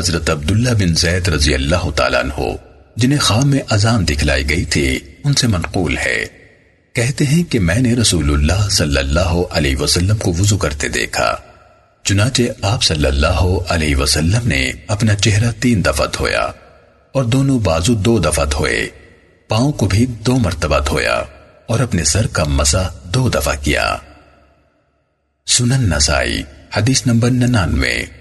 حضرت عبداللہ بن زید رضی اللہ تعالیٰ عنہ، جنہیں خواب میں اذان دکھلائی گئی تھی، ان سے منقول ہے۔ کہتے ہیں کہ میں نے رسول اللہ صلی اللہ علیہ وسلم کو وضو کرتے دیکھا۔ چنانچہ آپ صلی اللہ علیہ وسلم نے اپنا چہرہ تین دفعہ دھویا اور دونوں بازو دو دفعہ دھوئے۔ پاؤں کو بھی دو مرتبہ دھویا اور اپنے سر کا مسا دو دفعہ کیا۔ سنن نسائی، حدیث نمبر ننانوے۔